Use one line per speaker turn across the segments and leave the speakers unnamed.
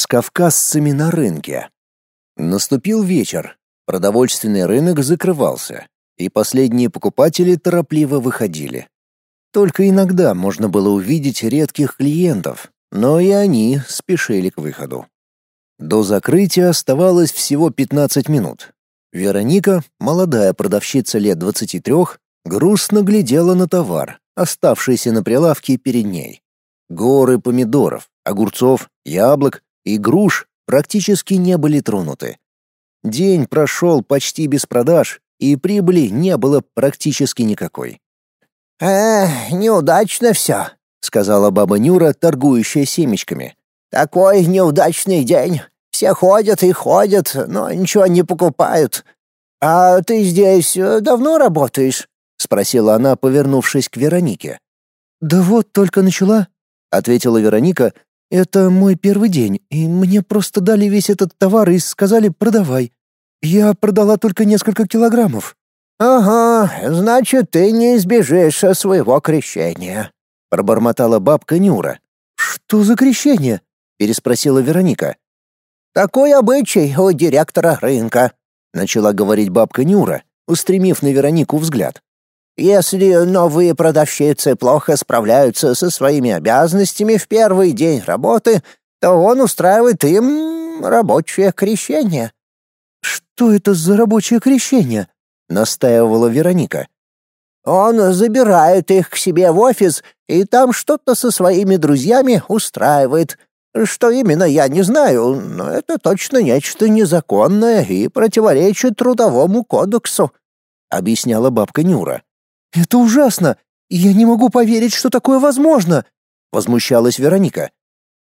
с кавказцами на рынке. Наступил вечер. Продовольственный рынок закрывался, и последние покупатели торопливо выходили. Только иногда можно было увидеть редких клиентов, но и они спешили к выходу. До закрытия оставалось всего 15 минут. Вероника, молодая продавщица лет 23, грустно глядела на товар, оставшийся на прилавке перед ней. Горы помидоров, огурцов, яблок и груш практически не были тронуты. День прошел почти без продаж, и прибыли не было практически никакой.
«Эх, неудачно все», — сказала баба Нюра, торгующая семечками. «Такой неудачный день. Все ходят и ходят, но ничего не покупают. А ты здесь э, давно работаешь?» — спросила она, повернувшись к Веронике.
«Да вот только начала», — ответила Вероника. «Это мой первый день, и мне просто дали весь этот товар и сказали «продавай». Я продала только несколько килограммов».
«Ага, значит, ты не избежишь своего крещения», — пробормотала бабка Нюра.
«Что за крещение?» — переспросила Вероника.
«Такой обычай у директора рынка», — начала говорить бабка Нюра, устремив на Веронику взгляд. «Если новые продавщицы плохо справляются со своими обязанностями в первый день работы, то он устраивает им рабочее крещение».
«Что это за рабочее крещение?» — настаивала Вероника.
«Он забирает их к себе в офис и там что-то со своими друзьями устраивает. Что именно, я не знаю, но это точно нечто незаконное и противоречит трудовому кодексу», — объясняла бабка Нюра.
«Это ужасно! Я не могу поверить, что такое возможно!» — возмущалась Вероника.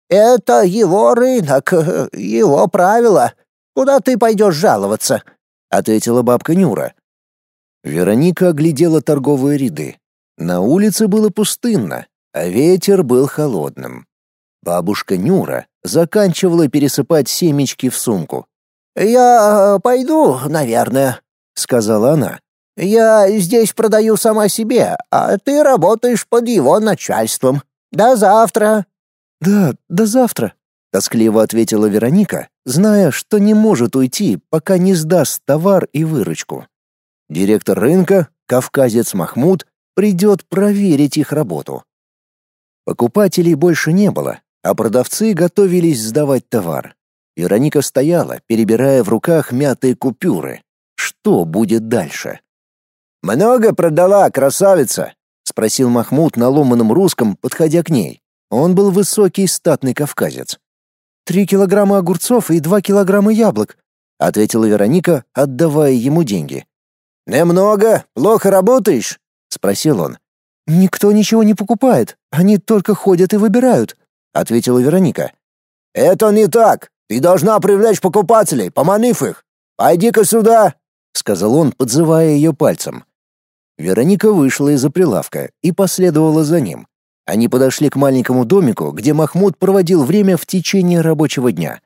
«Это его рынок, его правила. Куда ты пойдешь жаловаться?» — ответила бабка Нюра.
Вероника оглядела торговые ряды. На улице было пустынно, а ветер был холодным. Бабушка Нюра заканчивала пересыпать семечки в сумку.
«Я пойду, наверное», — сказала она. «Я здесь продаю сама себе, а ты работаешь под его начальством. До завтра».
«Да, до завтра», — тоскливо ответила Вероника, зная, что не может уйти, пока не сдаст товар и выручку. Директор рынка, кавказец Махмуд, придет проверить их работу. Покупателей больше не было, а продавцы готовились сдавать товар. Вероника стояла, перебирая в руках мятые купюры. Что будет дальше?
«Много продала, красавица?»
— спросил Махмуд на ломаном русском, подходя к ней. Он был высокий статный кавказец. «Три килограмма огурцов и два килограмма яблок», — ответила Вероника, отдавая ему деньги.
«Немного? Плохо работаешь?»
— спросил он. «Никто ничего не покупает, они только ходят и выбирают», — ответила Вероника.
«Это не так. Ты должна привлечь покупателей, поманив их. Пойди-ка сюда», — сказал он, подзывая ее пальцем.
Вероника вышла из-за прилавка и последовала за ним. Они подошли к маленькому домику, где Махмуд проводил время в течение рабочего дня.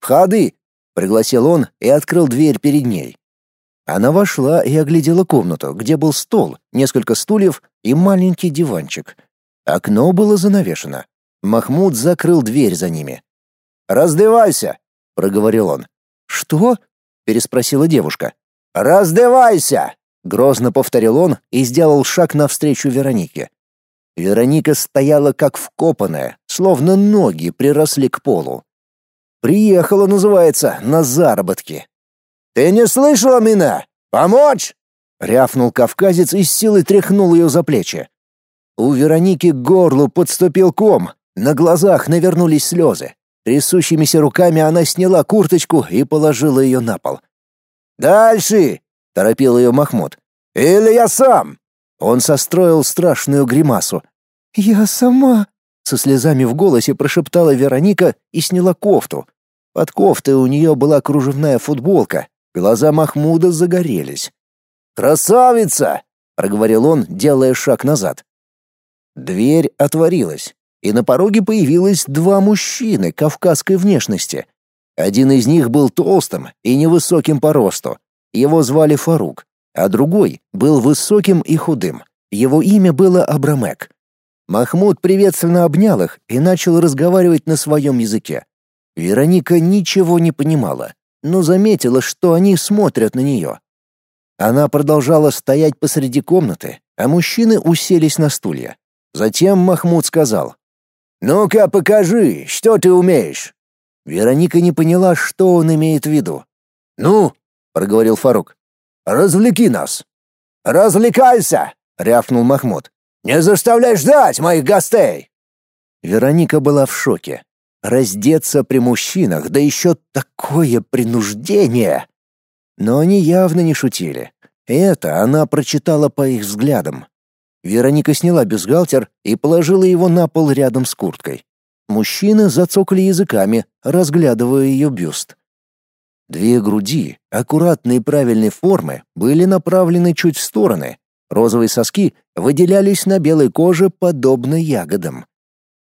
«Входы!» — пригласил он и открыл дверь перед ней.
Она вошла и оглядела комнату, где был стол, несколько стульев и маленький диванчик. Окно было занавешено. Махмуд закрыл дверь за ними.
«Раздевайся!» — проговорил он.
«Что?» — переспросила девушка.
«Раздевайся!»
— грозно повторил он и сделал шаг навстречу Веронике. Вероника стояла как вкопанная, словно ноги приросли к полу. «Приехала, называется, на заработки».
«Ты не слышала меня? Помочь?»
— рявкнул кавказец и с силой тряхнул ее за плечи. У Вероники к горлу подступил ком, на глазах навернулись слезы. Трясущимися руками она сняла курточку и положила ее на пол.
«Дальше!» — торопил ее Махмуд. «Или я сам!»
Он состроил страшную гримасу. «Я сама!» — со слезами в голосе прошептала Вероника и сняла кофту. Под кофтой у нее была кружевная футболка. Глаза Махмуда загорелись.
«Красавица!» — проговорил он, делая шаг назад.
Дверь отворилась, и на пороге появилось два мужчины кавказской внешности. Один из них был толстым и невысоким по росту. Его звали Фарук а другой был высоким и худым. Его имя было Абрамек. Махмуд приветственно обнял их и начал разговаривать на своем языке. Вероника ничего не понимала, но заметила, что они смотрят на нее. Она продолжала стоять посреди комнаты, а мужчины уселись на стулья. Затем Махмуд сказал, «Ну-ка покажи, что ты умеешь». Вероника не поняла, что он имеет в виду. «Ну», — проговорил Фарук, — «развлеки нас». «Развлекайся!» — рявкнул Махмуд. «Не заставляй ждать моих гостей!» Вероника была в шоке. Раздеться при мужчинах, да еще такое принуждение! Но они явно не шутили. Это она прочитала по их взглядам. Вероника сняла бюстгальтер и положила его на пол рядом с курткой. Мужчины зацокали языками, разглядывая ее бюст. Две груди, аккуратной и правильной формы, были направлены чуть в стороны. Розовые соски выделялись на белой коже подобно ягодам.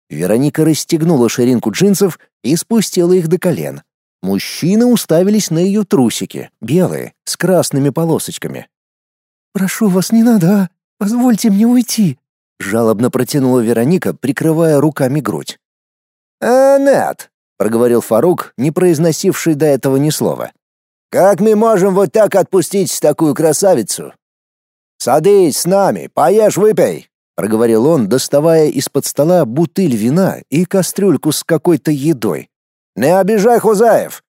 Вероника расстегнула ширинку джинсов и спустила их до колен. Мужчины уставились на ее трусики, белые, с красными полосочками. «Прошу вас, не надо, а? Позвольте мне уйти», — жалобно протянула Вероника, прикрывая руками грудь.
«А, нет», — проговорил Фарук, не произносивший до этого ни слова. «Как мы можем вот так отпустить такую красавицу? Садись с нами, поешь, выпей», — проговорил он, доставая из-под стола бутыль вина и кастрюльку с какой-то едой. «Не обижай Хузаев!»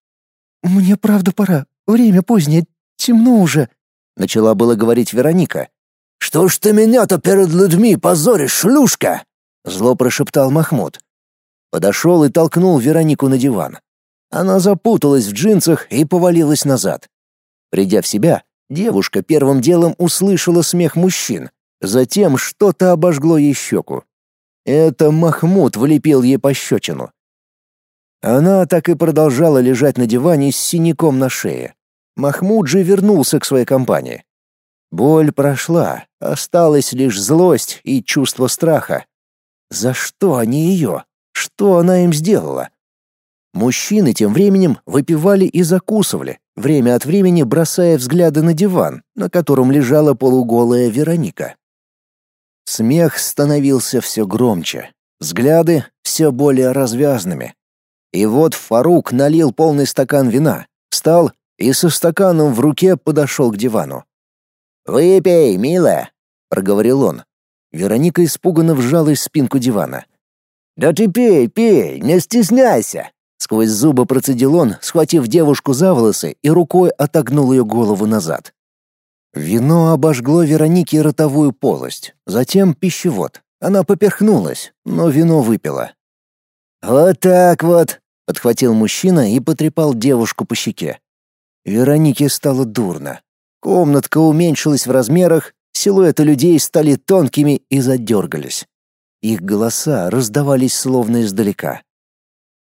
«Мне правда пора. Время позднее. Темно уже», — начала было говорить Вероника.
«Что ж ты меня-то перед людьми позоришь, шлюшка?» — зло прошептал Махмуд.
Подошел и толкнул Веронику на диван. Она запуталась в джинсах и повалилась назад. Придя в себя, девушка первым делом услышала смех мужчин, затем что-то обожгло ей щеку. Это Махмуд влепил ей пощечину. Она так и продолжала лежать на диване с синяком на шее. Махмуд же вернулся к своей компании. Боль прошла, осталась лишь злость и чувство страха. За что они ее? Что она им сделала? Мужчины тем временем выпивали и закусывали, время от времени бросая взгляды на диван, на котором лежала полуголая Вероника. Смех становился все громче, взгляды все более развязными. И вот Фарук налил полный стакан вина, встал и со стаканом в руке подошел к дивану.
«Выпей, милая», — проговорил он.
Вероника испуганно вжалась в спинку дивана.
«Да ты пей, пей, не стесняйся!»
Сквозь зубы процедил он, схватив девушку за волосы и рукой отогнул ее голову назад. Вино обожгло Веронике ротовую полость, затем пищевод. Она поперхнулась, но вино выпила.
«Вот так вот!»
— подхватил мужчина и потрепал девушку по щеке. Веронике стало дурно. Комнатка уменьшилась в размерах, силуэты людей стали тонкими и задергались. Их голоса раздавались словно издалека.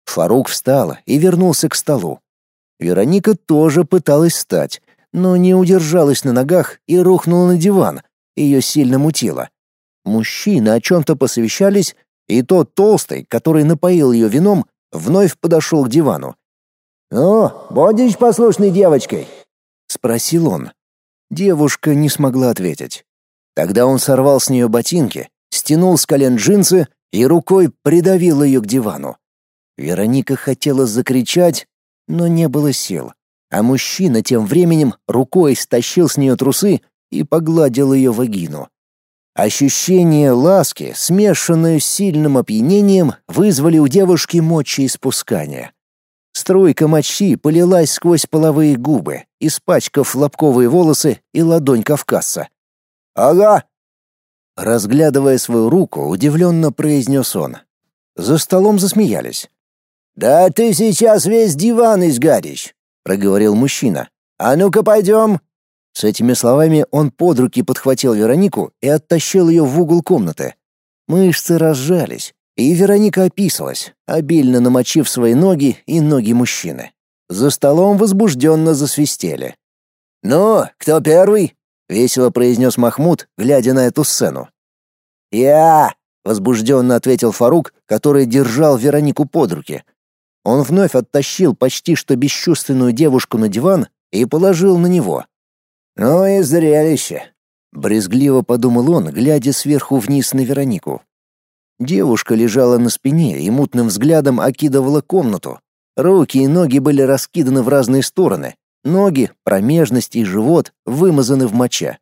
Фарук встал и вернулся к столу. Вероника тоже пыталась встать, но не удержалась на ногах и рухнула на диван. Ее сильно мутило. Мужчины о чем-то посовещались, и тот толстый, который напоил ее вином, вновь подошел к дивану.
«Ну, будешь послушной девочкой?»
— спросил он. Девушка не смогла ответить. Тогда он сорвал с нее ботинки, стянул с колен джинсы и рукой придавил ее к дивану. Вероника хотела закричать, но не было сил, а мужчина тем временем рукой стащил с нее трусы и погладил ее вагину. Ощущение ласки, смешанное с сильным опьянением, вызвали у девушки мочеиспускание. Струйка мочи полилась сквозь половые губы, испачкав лобковые волосы и ладонь кавказца.
«Ага!»
Разглядывая свою руку, удивленно произнес он. За столом засмеялись.
«Да ты сейчас весь диван изгадишь», — проговорил мужчина. «А ну-ка пойдем».
С этими словами он под руки подхватил Веронику и оттащил ее в угол комнаты. Мышцы разжались, и Вероника описалась, обильно намочив свои ноги и ноги мужчины. За столом возбужденно засвистели.
«Ну, кто первый?»
— весело произнес Махмуд, глядя на эту сцену.
«Я!»
— возбужденно ответил Фарук, который держал Веронику под руки. Он вновь оттащил почти что бесчувственную девушку на диван и положил на него.
«Ну и зрелище!»
— брезгливо подумал он, глядя сверху вниз на Веронику. Девушка лежала на спине и мутным взглядом окидывала комнату. Руки и ноги были раскиданы в разные стороны. Ноги, промежность и живот вымазаны в моче.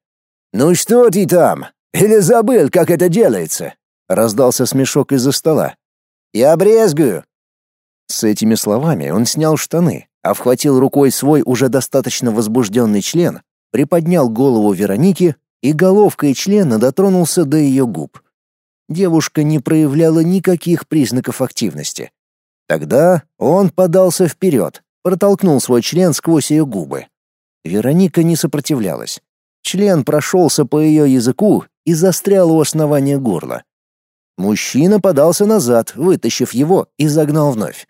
«Ну что ты там? Или забыл, как это делается?» Раздался смешок из-за стола. «Я брезгую!» С этими словами он снял штаны, обхватил рукой свой уже достаточно возбужденный член, приподнял голову Вероники и головкой члена дотронулся до ее губ. Девушка не проявляла никаких признаков активности. Тогда он подался вперед, протолкнул свой член сквозь ее губы. Вероника не сопротивлялась. Член прошелся по ее языку и застрял у основания горла. Мужчина подался назад, вытащив его и загнал вновь.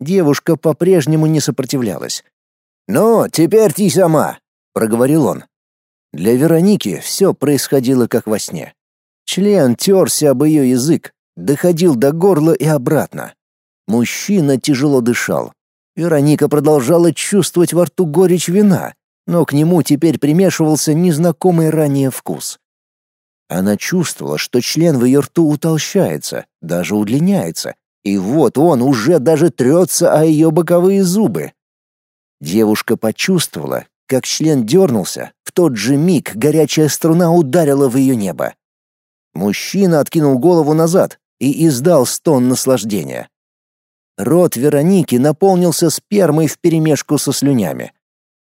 Девушка по-прежнему не сопротивлялась. «Ну, теперь ты сама», — проговорил он. Для Вероники все происходило как во сне. Член терся об ее язык, доходил до горла и обратно. Мужчина тяжело дышал. Вероника продолжала чувствовать во рту горечь вина, но к нему теперь примешивался незнакомый ранее вкус. Она чувствовала, что член в ее рту утолщается, даже удлиняется, и вот он уже даже трется о ее боковые зубы. Девушка почувствовала, как член дернулся, в тот же миг горячая струна ударила в ее небо. Мужчина откинул голову назад и издал стон наслаждения. Рот Вероники наполнился спермой вперемешку со слюнями.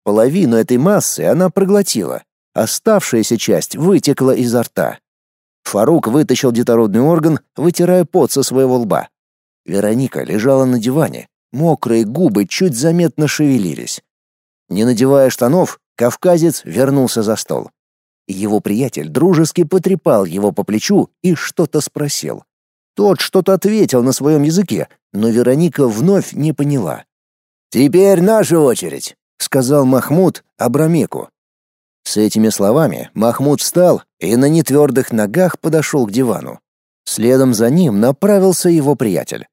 Половину этой массы она проглотила, оставшаяся часть вытекла изо рта. Фарук вытащил детородный орган, вытирая пот со своего лба. Вероника лежала на диване, мокрые губы чуть заметно шевелились. Не надевая штанов, кавказец вернулся за стол. Его приятель дружески потрепал его по плечу и что-то спросил. Тот что-то ответил на своем языке, но Вероника вновь не поняла. «Теперь наша очередь», — сказал Махмуд Абрамеку. С этими словами Махмуд встал и на нетвердых ногах подошел к дивану. Следом за ним направился его приятель.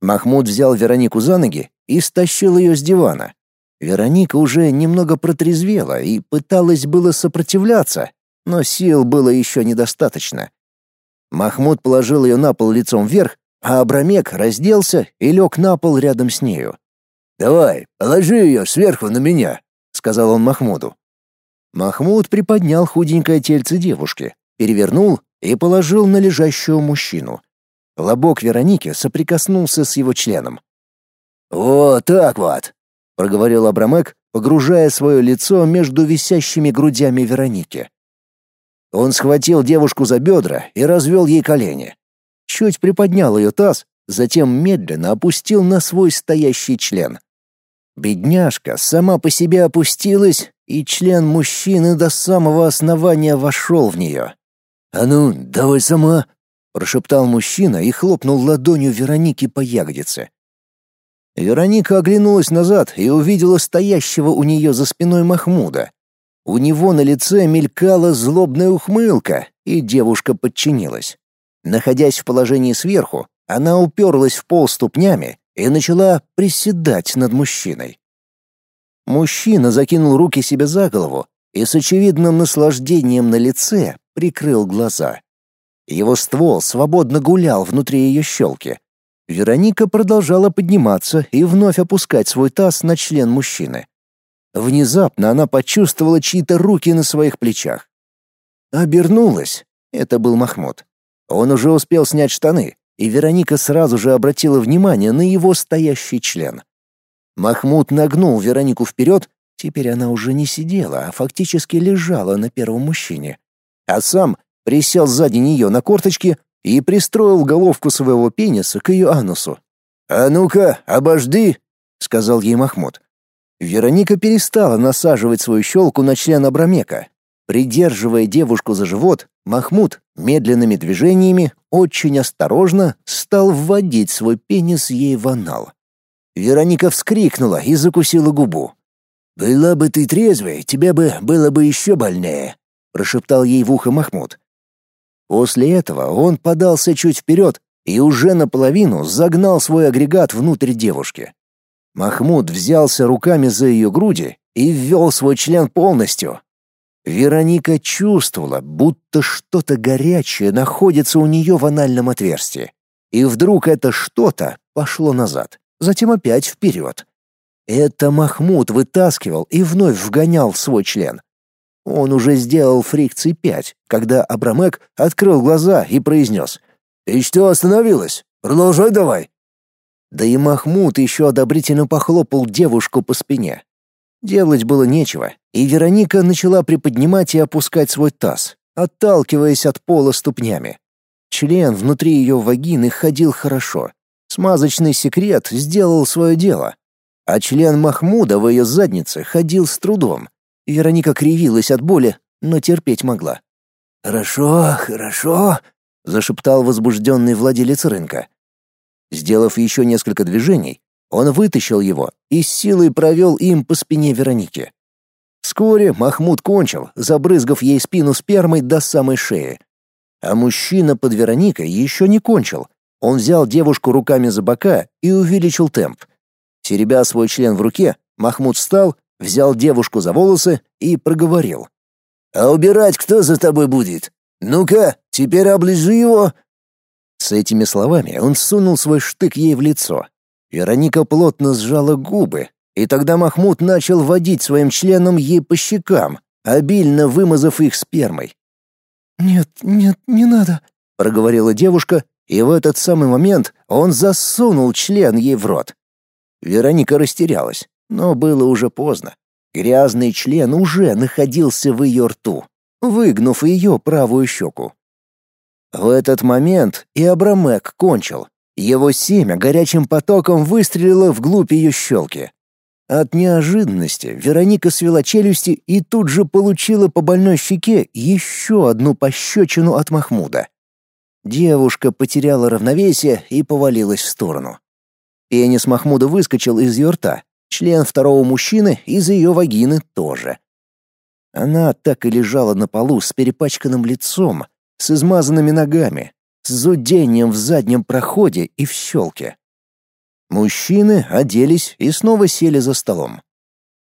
Махмуд взял Веронику за ноги и стащил ее с дивана. Вероника уже немного протрезвела и пыталась было сопротивляться, но сил было еще недостаточно. Махмуд положил ее на пол лицом вверх, а Абрамек разделся и лег на пол рядом с нею. «Давай, положи ее сверху на меня», — сказал он Махмуду. Махмуд приподнял худенькое тельце девушки, перевернул и положил на лежащего мужчину. Лобок Вероники соприкоснулся с его членом. «Вот так вот», — проговорил Абрамек, погружая свое лицо между висящими грудями Вероники. Он схватил девушку за бедра и развел ей колени. Чуть приподнял ее таз, затем медленно опустил на свой стоящий член. Бедняжка сама по себе опустилась, и член мужчины до самого основания вошел в нее. «А ну, давай сама!» — прошептал мужчина и хлопнул ладонью Вероники по ягодице. Вероника оглянулась назад и увидела стоящего у нее за спиной Махмуда. У него на лице мелькала злобная ухмылка, и девушка подчинилась. Находясь в положении сверху, она уперлась в пол ступнями и начала приседать над мужчиной. Мужчина закинул руки себе за голову и с очевидным наслаждением на лице прикрыл глаза. Его ствол свободно гулял внутри ее щелки, Вероника продолжала подниматься и вновь опускать свой таз на член мужчины. Внезапно она почувствовала чьи-то руки на своих плечах. Обернулась. Это был Махмуд. Он уже успел снять штаны, и Вероника сразу же обратила внимание на его стоящий член. Махмуд нагнул Веронику вперед, теперь она уже не сидела, а фактически лежала на первом мужчине. А сам присел сзади нее на корточки и пристроил головку своего пениса к ее анусу. «А ну-ка, обожди!» — сказал ей Махмуд. Вероника перестала насаживать свою щелку на член Абрамека. Придерживая девушку за живот, Махмуд медленными движениями, очень осторожно, стал вводить свой пенис ей в анал. Вероника вскрикнула и закусила губу. «Была бы ты трезвой, тебе бы было бы еще больнее», — прошептал ей в ухо Махмуд. После этого он подался чуть вперед и уже наполовину загнал свой агрегат внутрь девушки. Махмуд взялся руками за ее груди и ввел свой член полностью. Вероника чувствовала, будто что-то горячее находится у нее в анальном отверстии. И вдруг это что-то пошло назад, затем опять вперед. Это Махмуд вытаскивал и вновь вгонял свой член. Он уже сделал фрикции пять, когда Абрамек открыл глаза и произнес «Ты что остановилась? Продолжай давай!» Да и Махмуд еще одобрительно похлопал девушку по спине. Делать было нечего, и Вероника начала приподнимать и опускать свой таз, отталкиваясь от пола ступнями. Член внутри ее вагины ходил хорошо. Смазочный секрет сделал свое дело. А член Махмуда в ее заднице ходил с трудом. Вероника кривилась от боли, но терпеть могла. «Хорошо, хорошо», — зашептал возбужденный владелец рынка. Сделав еще несколько движений, он вытащил его и с силой провел им по спине Вероники. Вскоре Махмуд кончил, забрызгав ей спину спермой до самой шеи. А мужчина под Вероникой еще не кончил. Он взял девушку руками за бока и увеличил темп. Теребя свой член в руке, Махмуд встал, взял девушку за волосы и проговорил. «А убирать кто за тобой будет? Ну-ка, теперь оближи его!» С этими словами он сунул свой штык ей в лицо. Вероника плотно сжала губы, и тогда Махмуд начал водить своим членом ей по щекам, обильно вымазав их спермой.
«Нет, нет, не надо», —
проговорила девушка, и в этот самый момент он засунул член ей в рот. Вероника растерялась, но было уже поздно. Грязный член уже находился в ее рту, выгнув ее правую щеку. В этот момент и Абрамек кончил. Его семя горячим потоком выстрелило вглубь ее щелки. От неожиданности Вероника свела челюсти и тут же получила по больной щеке еще одну пощечину от Махмуда. Девушка потеряла равновесие и повалилась в сторону. Пенис Махмуда выскочил из ее рта, член второго мужчины из ее вагины тоже. Она так и лежала на полу с перепачканным лицом, с измазанными ногами, с зудением в заднем проходе и в щелке. Мужчины оделись и снова сели за столом.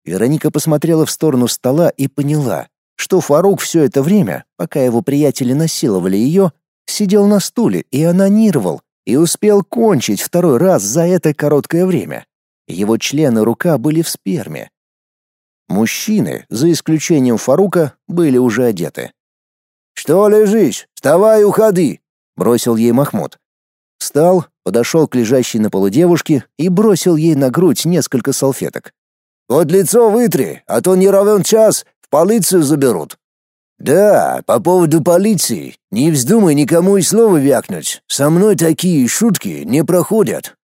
Вероника посмотрела в сторону стола и поняла, что Фарук все это время, пока его приятели насиловали ее, сидел на стуле и анонировал, и успел кончить второй раз за это короткое время. Его член и рука были в сперме. Мужчины, за исключением Фарука, были уже одеты. «Что лежишь? Вставай, уходи!» — бросил ей Махмуд. Встал, подошел к лежащей на полу девушке и бросил ей на грудь несколько салфеток. «Вот лицо вытри, а то не равен час, в полицию заберут». «Да, по поводу полиции. Не вздумай никому и слова вякнуть. Со мной такие шутки не проходят».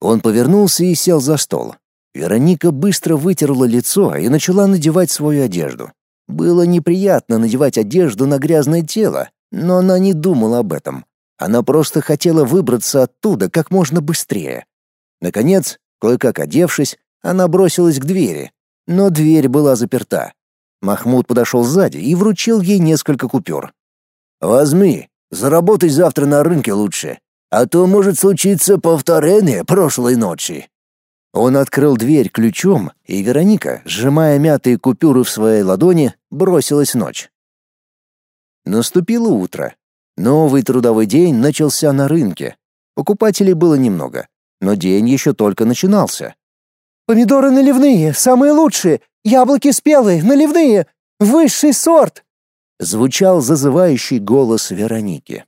Он повернулся и сел за стол. Вероника быстро вытерла лицо и начала надевать свою одежду. Было неприятно надевать одежду на грязное тело, но она не думала об этом. Она просто хотела выбраться оттуда как можно быстрее. Наконец, кое-как одевшись, она бросилась к двери, но дверь была заперта. Махмуд подошел сзади и вручил ей несколько купюр. «Возьми, заработай завтра на рынке лучше, а то может случиться повторение прошлой ночи». Он открыл дверь ключом, и Вероника, сжимая мятые купюры в своей ладони, бросилась в ночь. Наступило утро. Новый трудовой день начался на рынке. Покупателей было немного, но день еще только начинался.
«Помидоры наливные, самые лучшие! Яблоки спелые, наливные! Высший сорт!»
Звучал зазывающий голос Вероники.